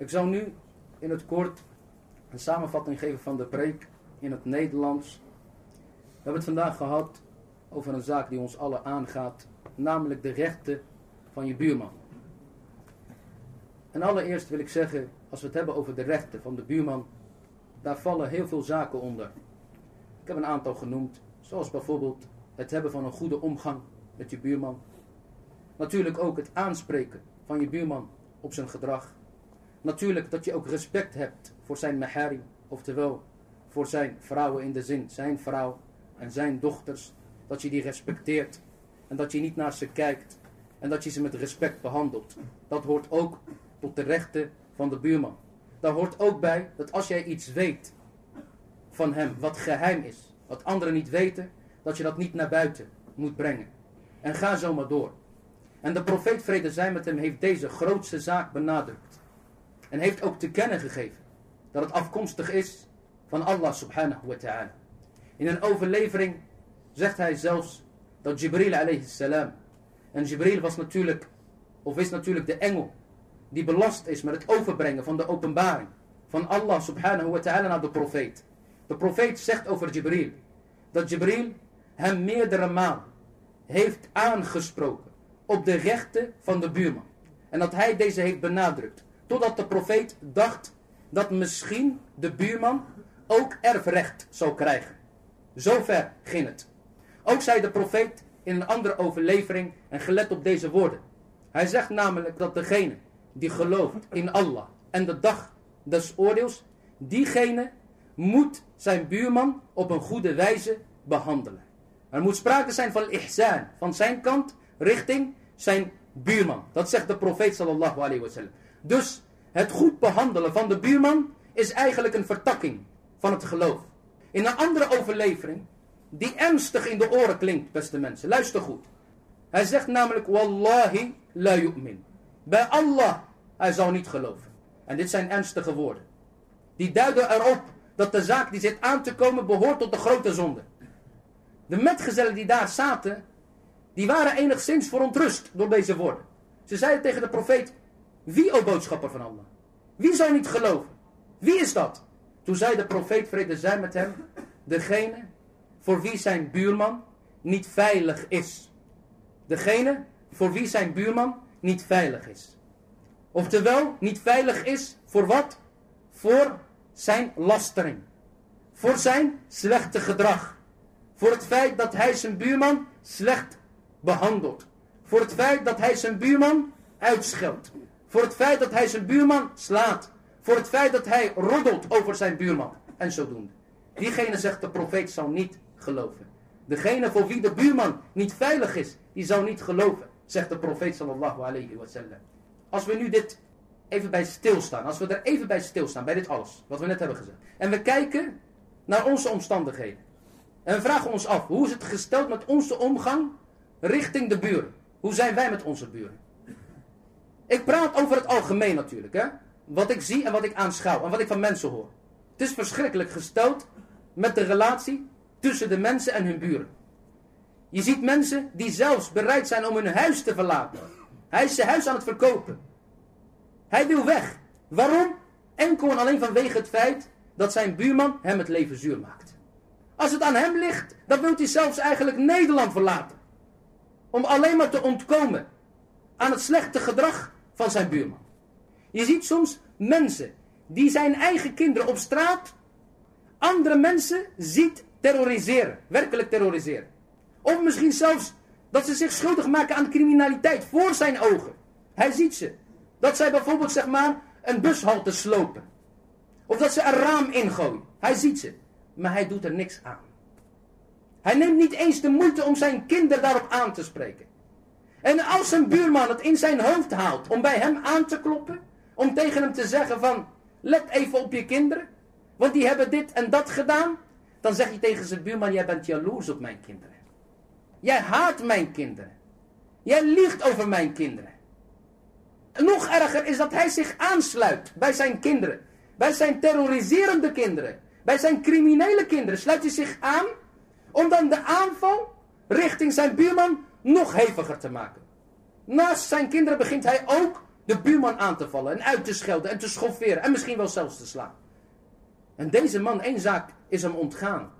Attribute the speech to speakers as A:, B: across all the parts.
A: Ik zou nu in het kort een samenvatting geven van de preek in het Nederlands. We hebben het vandaag gehad over een zaak die ons allen aangaat, namelijk de rechten van je buurman. En allereerst wil ik zeggen, als we het hebben over de rechten van de buurman, daar vallen heel veel zaken onder. Ik heb een aantal genoemd, zoals bijvoorbeeld het hebben van een goede omgang met je buurman. Natuurlijk ook het aanspreken van je buurman op zijn gedrag. Natuurlijk dat je ook respect hebt voor zijn maharim, oftewel voor zijn vrouwen in de zin, zijn vrouw en zijn dochters. Dat je die respecteert en dat je niet naar ze kijkt en dat je ze met respect behandelt. Dat hoort ook tot de rechten van de buurman. Daar hoort ook bij dat als jij iets weet van hem wat geheim is, wat anderen niet weten, dat je dat niet naar buiten moet brengen. En ga zo maar door. En de profeet vrede zij met hem heeft deze grootste zaak benadrukt. En heeft ook te kennen gegeven dat het afkomstig is van Allah subhanahu wa ta'ala. In een overlevering zegt hij zelfs dat Jibril alayhi salam. En Jibril was natuurlijk, of is natuurlijk de engel die belast is met het overbrengen van de openbaring van Allah subhanahu wa ta'ala naar de profeet. De profeet zegt over Jibril dat Jibril hem meerdere malen heeft aangesproken op de rechten van de buurman. En dat hij deze heeft benadrukt. Totdat de profeet dacht dat misschien de buurman ook erfrecht zou krijgen. Zover ging het. Ook zei de profeet in een andere overlevering en gelet op deze woorden. Hij zegt namelijk dat degene die gelooft in Allah en de dag des oordeels, diegene moet zijn buurman op een goede wijze behandelen. Er moet sprake zijn van ihsan, van zijn kant richting zijn buurman. Dat zegt de profeet sallallahu alayhi wasallam. Dus het goed behandelen van de buurman is eigenlijk een vertakking van het geloof. In een andere overlevering, die ernstig in de oren klinkt, beste mensen, luister goed. Hij zegt namelijk, Wallahi la yu'min. Bij Allah, hij zou niet geloven. En dit zijn ernstige woorden. Die duiden erop dat de zaak die zit aan te komen behoort tot de grote zonde. De metgezellen die daar zaten, die waren enigszins verontrust door deze woorden. Ze zeiden tegen de profeet, wie o boodschapper van Allah? Wie zou niet geloven? Wie is dat? Toen zei de profeet, vrede zij met hem, degene voor wie zijn buurman niet veilig is. Degene voor wie zijn buurman niet veilig is. Oftewel, niet veilig is voor wat? Voor zijn lastering. Voor zijn slechte gedrag. Voor het feit dat hij zijn buurman slecht behandelt. Voor het feit dat hij zijn buurman uitscheldt. Voor het feit dat hij zijn buurman slaat. Voor het feit dat hij roddelt over zijn buurman. En zodoende. Diegene zegt de profeet zal niet geloven. Degene voor wie de buurman niet veilig is, die zou niet geloven. Zegt de profeet sallallahu alayhi wa sallam. Als we nu dit even bij stilstaan. Als we er even bij stilstaan. Bij dit alles. Wat we net hebben gezegd. En we kijken naar onze omstandigheden. En vragen ons af. Hoe is het gesteld met onze omgang richting de buren? Hoe zijn wij met onze buren? Ik praat over het algemeen natuurlijk. Hè? Wat ik zie en wat ik aanschouw. En wat ik van mensen hoor. Het is verschrikkelijk gesteld met de relatie tussen de mensen en hun buren. Je ziet mensen die zelfs bereid zijn om hun huis te verlaten. Hij is zijn huis aan het verkopen. Hij wil weg. Waarom? Enkel en alleen vanwege het feit dat zijn buurman hem het leven zuur maakt. Als het aan hem ligt, dan wil hij zelfs eigenlijk Nederland verlaten. Om alleen maar te ontkomen aan het slechte gedrag van zijn buurman. Je ziet soms mensen die zijn eigen kinderen op straat andere mensen ziet terroriseren. Werkelijk terroriseren. Of misschien zelfs dat ze zich schuldig maken aan criminaliteit voor zijn ogen. Hij ziet ze. Dat zij bijvoorbeeld zeg maar een bushalte slopen. Of dat ze een raam ingooien. Hij ziet ze. Maar hij doet er niks aan. Hij neemt niet eens de moeite om zijn kinderen daarop aan te spreken. En als een buurman het in zijn hoofd haalt om bij hem aan te kloppen. Om tegen hem te zeggen van, let even op je kinderen. Want die hebben dit en dat gedaan. Dan zeg je tegen zijn buurman, jij bent jaloers op mijn kinderen. Jij haat mijn kinderen. Jij liegt over mijn kinderen. Nog erger is dat hij zich aansluit bij zijn kinderen. Bij zijn terroriserende kinderen. Bij zijn criminele kinderen sluit hij zich aan om dan de aanval richting zijn buurman nog heviger te maken. Naast zijn kinderen begint hij ook de buurman aan te vallen en uit te schelden en te schofferen en misschien wel zelfs te slaan. En deze man, één zaak is hem ontgaan.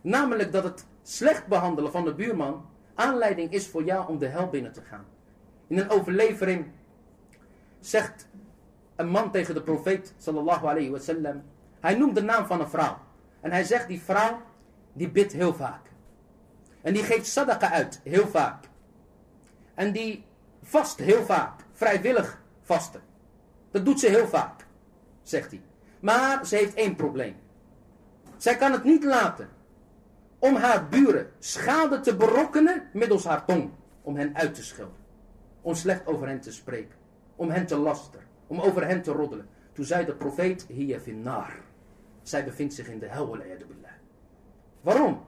A: Namelijk dat het slecht behandelen van de buurman aanleiding is voor jou om de hel binnen te gaan. In een overlevering zegt een man tegen de profeet sallallahu alayhi wasallam. Hij noemt de naam van een vrouw. En hij zegt die vrouw die bidt heel vaak. En die geeft sadaqa uit heel vaak. En die vast heel vaak. Vrijwillig vasten. Dat doet ze heel vaak, zegt hij. Maar ze heeft één probleem. Zij kan het niet laten om haar buren schade te berokkenen middels haar tong. Om hen uit te schelden. Om slecht over hen te spreken. Om hen te lasteren. Om over hen te roddelen. Toen zei de profeet, hiya finnar. Zij bevindt zich in de hel. Waarom?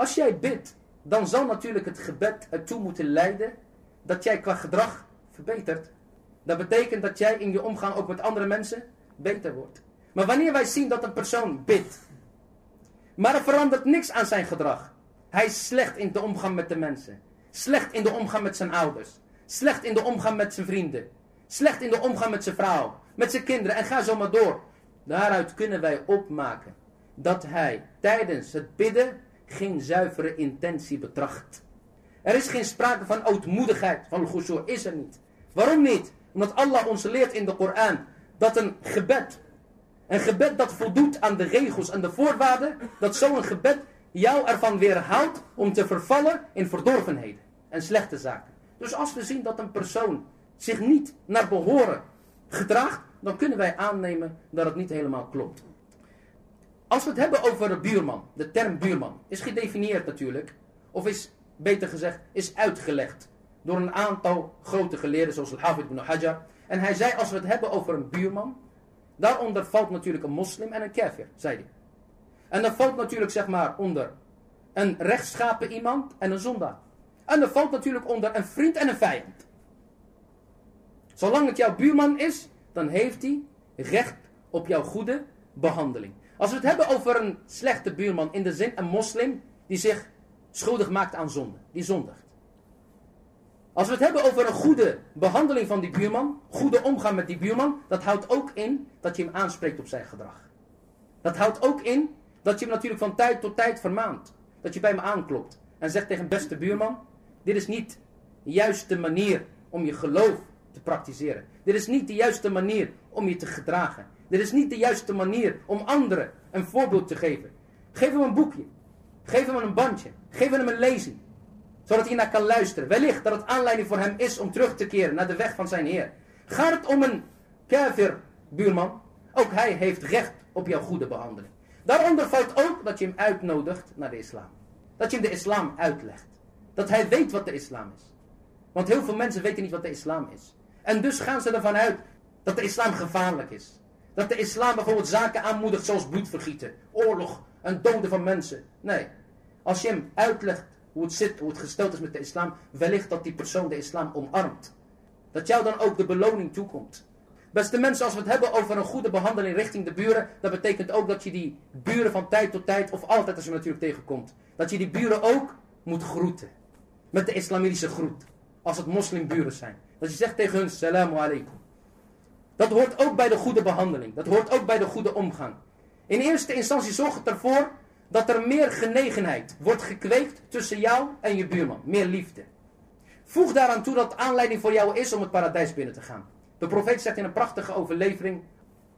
A: Als jij bidt, dan zal natuurlijk het gebed ertoe moeten leiden dat jij qua gedrag verbetert. Dat betekent dat jij in je omgang ook met andere mensen beter wordt. Maar wanneer wij zien dat een persoon bidt, maar er verandert niks aan zijn gedrag. Hij is slecht in de omgang met de mensen. Slecht in de omgang met zijn ouders. Slecht in de omgang met zijn vrienden. Slecht in de omgang met zijn vrouw. Met zijn kinderen. En ga zo maar door. Daaruit kunnen wij opmaken dat hij tijdens het bidden geen zuivere intentie betracht. Er is geen sprake van ootmoedigheid, van khushu' is er niet. Waarom niet? Omdat Allah ons leert in de Koran dat een gebed, een gebed dat voldoet aan de regels en de voorwaarden, dat zo'n gebed jou ervan weerhoudt om te vervallen in verdorvenheden en slechte zaken. Dus als we zien dat een persoon zich niet naar behoren gedraagt, dan kunnen wij aannemen dat het niet helemaal klopt. Als we het hebben over een buurman, de term buurman, is gedefinieerd natuurlijk, of is beter gezegd, is uitgelegd door een aantal grote geleerden zoals Al-Hafid ibn Hajar. En hij zei, als we het hebben over een buurman, daaronder valt natuurlijk een moslim en een kafir, zei hij. En er valt natuurlijk zeg maar onder een rechtschapen iemand en een zondaar. En er valt natuurlijk onder een vriend en een vijand. Zolang het jouw buurman is, dan heeft hij recht op jouw goede behandeling. Als we het hebben over een slechte buurman, in de zin een moslim die zich schuldig maakt aan zonde, die zondigt. Als we het hebben over een goede behandeling van die buurman, goede omgang met die buurman, dat houdt ook in dat je hem aanspreekt op zijn gedrag. Dat houdt ook in dat je hem natuurlijk van tijd tot tijd vermaant. Dat je bij hem aanklopt en zegt tegen beste buurman, dit is niet de juiste manier om je geloof te praktiseren. Dit is niet de juiste manier om je te gedragen. Dit is niet de juiste manier om anderen een voorbeeld te geven. Geef hem een boekje. Geef hem een bandje. Geef hem een lezing. Zodat hij naar kan luisteren. Wellicht dat het aanleiding voor hem is om terug te keren naar de weg van zijn Heer. Gaat het om een kafir buurman? Ook hij heeft recht op jouw goede behandeling. Daaronder valt ook dat je hem uitnodigt naar de islam. Dat je hem de islam uitlegt. Dat hij weet wat de islam is. Want heel veel mensen weten niet wat de islam is. En dus gaan ze ervan uit dat de islam gevaarlijk is. Dat de islam bijvoorbeeld zaken aanmoedigt zoals bloedvergieten, oorlog en doden van mensen. Nee, als je hem uitlegt hoe het zit, hoe het gesteld is met de islam, wellicht dat die persoon de islam omarmt. Dat jou dan ook de beloning toekomt. Beste mensen, als we het hebben over een goede behandeling richting de buren, dat betekent ook dat je die buren van tijd tot tijd, of altijd als je natuurlijk tegenkomt, dat je die buren ook moet groeten. Met de islamitische groet. Als het moslimburen zijn. Dat je zegt tegen hun, salamu alaikum. Dat hoort ook bij de goede behandeling. Dat hoort ook bij de goede omgang. In eerste instantie zorgt het ervoor dat er meer genegenheid wordt gekweekt tussen jou en je buurman. Meer liefde. Voeg daaraan toe dat aanleiding voor jou is om het paradijs binnen te gaan. De profeet zegt in een prachtige overlevering.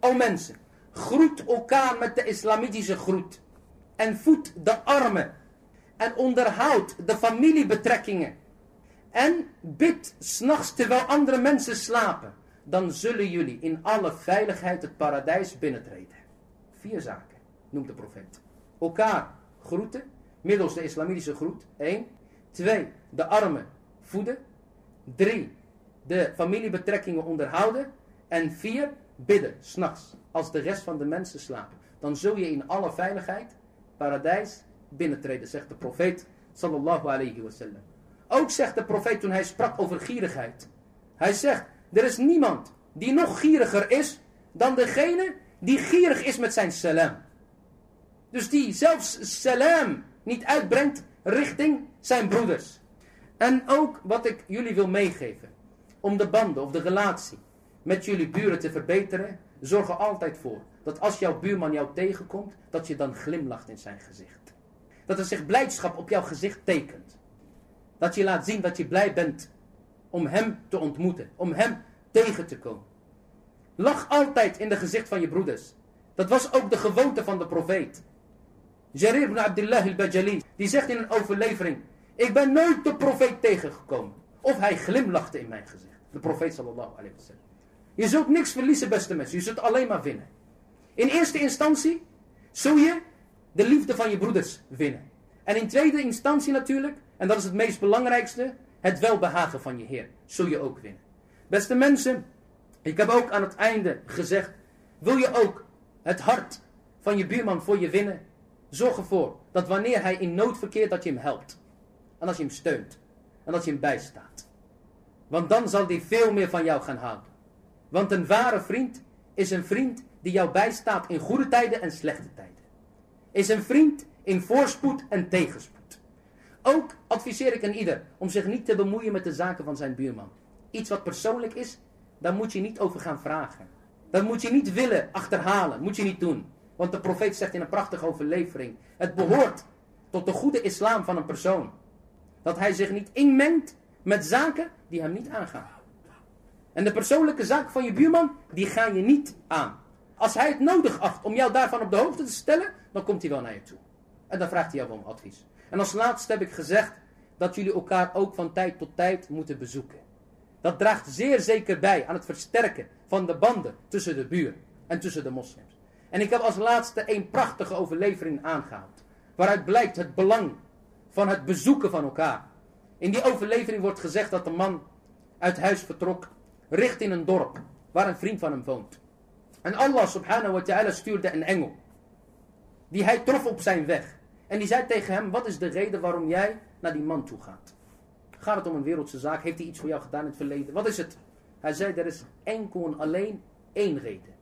A: O mensen, groet elkaar met de islamitische groet. En voed de armen. En onderhoud de familiebetrekkingen. En bid s'nachts terwijl andere mensen slapen dan zullen jullie in alle veiligheid het paradijs binnentreden. Vier zaken noemt de profeet. Elkaar groeten, middels de islamitische groet. Eén. Twee, de armen voeden. Drie, de familiebetrekkingen onderhouden. En vier, bidden, s'nachts, als de rest van de mensen slapen. Dan zul je in alle veiligheid paradijs binnentreden, zegt de profeet sallallahu alayhi wasallam. Ook zegt de profeet toen hij sprak over gierigheid. Hij zegt, er is niemand die nog gieriger is dan degene die gierig is met zijn salam. Dus die zelfs salam niet uitbrengt richting zijn broeders. En ook wat ik jullie wil meegeven. om de banden of de relatie met jullie buren te verbeteren, zorg er altijd voor dat als jouw buurman jou tegenkomt, dat je dan glimlacht in zijn gezicht. Dat er zich blijdschap op jouw gezicht tekent. Dat je laat zien dat je blij bent om hem te ontmoeten, om hem tegen te komen. Lach altijd in de gezicht van je broeders. Dat was ook de gewoonte van de profeet. Jarir ibn Abdullah al-Bajali, die zegt in een overlevering, ik ben nooit de profeet tegengekomen. Of hij glimlachte in mijn gezicht. De profeet sallallahu alayhi wa sallam. Je zult niks verliezen beste mensen, je zult alleen maar winnen. In eerste instantie zul je de liefde van je broeders winnen. En in tweede instantie natuurlijk, en dat is het meest belangrijkste, het welbehagen van je Heer. Zul je ook winnen. Beste mensen, ik heb ook aan het einde gezegd, wil je ook het hart van je buurman voor je winnen? Zorg ervoor dat wanneer hij in nood verkeert, dat je hem helpt. En dat je hem steunt. En dat je hem bijstaat. Want dan zal hij veel meer van jou gaan houden. Want een ware vriend is een vriend die jou bijstaat in goede tijden en slechte tijden. Is een vriend in voorspoed en tegenspoed. Ook adviseer ik een ieder om zich niet te bemoeien met de zaken van zijn buurman. Iets wat persoonlijk is, daar moet je niet over gaan vragen. Dat moet je niet willen achterhalen, moet je niet doen. Want de profeet zegt in een prachtige overlevering, het behoort tot de goede islam van een persoon. Dat hij zich niet inmengt met zaken die hem niet aangaan. En de persoonlijke zaken van je buurman, die gaan je niet aan. Als hij het nodig acht om jou daarvan op de hoogte te stellen, dan komt hij wel naar je toe. En dan vraagt hij jou om advies. En als laatste heb ik gezegd dat jullie elkaar ook van tijd tot tijd moeten bezoeken. Dat draagt zeer zeker bij aan het versterken van de banden tussen de buren en tussen de moslims. En ik heb als laatste een prachtige overlevering aangehaald. Waaruit blijkt het belang van het bezoeken van elkaar. In die overlevering wordt gezegd dat de man uit huis vertrok richting een dorp waar een vriend van hem woont. En Allah subhanahu wa ta'ala stuurde een engel. Die hij trof op zijn weg. En die zei tegen hem, wat is de reden waarom jij naar die man toe gaat? Gaat het om een wereldse zaak? Heeft hij iets voor jou gedaan in het verleden? Wat is het? Hij zei, er is enkel en alleen één reden.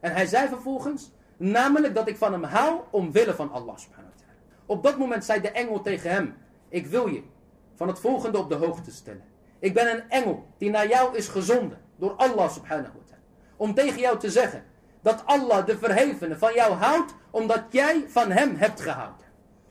A: En hij zei vervolgens, namelijk dat ik van hem hou omwille van Allah subhanahu wa ta'ala. Op dat moment zei de engel tegen hem, ik wil je van het volgende op de hoogte stellen. Ik ben een engel die naar jou is gezonden door Allah subhanahu wa ta'ala. Om tegen jou te zeggen dat Allah de verhevene van jou houdt omdat jij van hem hebt gehouden.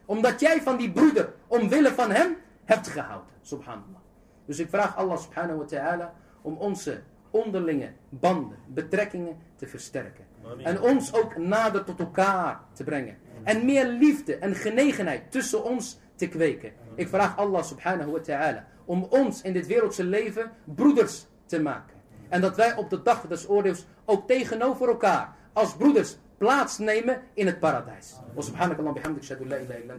A: Omdat jij van die broeder omwille van hem hebt gehouden. Subhanallah. Dus ik vraag Allah subhanahu wa ta'ala om onze onderlinge banden, betrekkingen te versterken. En ons ook nader tot elkaar te brengen. En meer liefde en genegenheid tussen ons te kweken. Ik vraag Allah subhanahu wa ta'ala om ons in dit wereldse leven broeders te maken. En dat wij op de dag des oordeels ook tegenover elkaar als broeders plaatsnemen in het paradijs. Subhanakallah shadu la ilaha illa.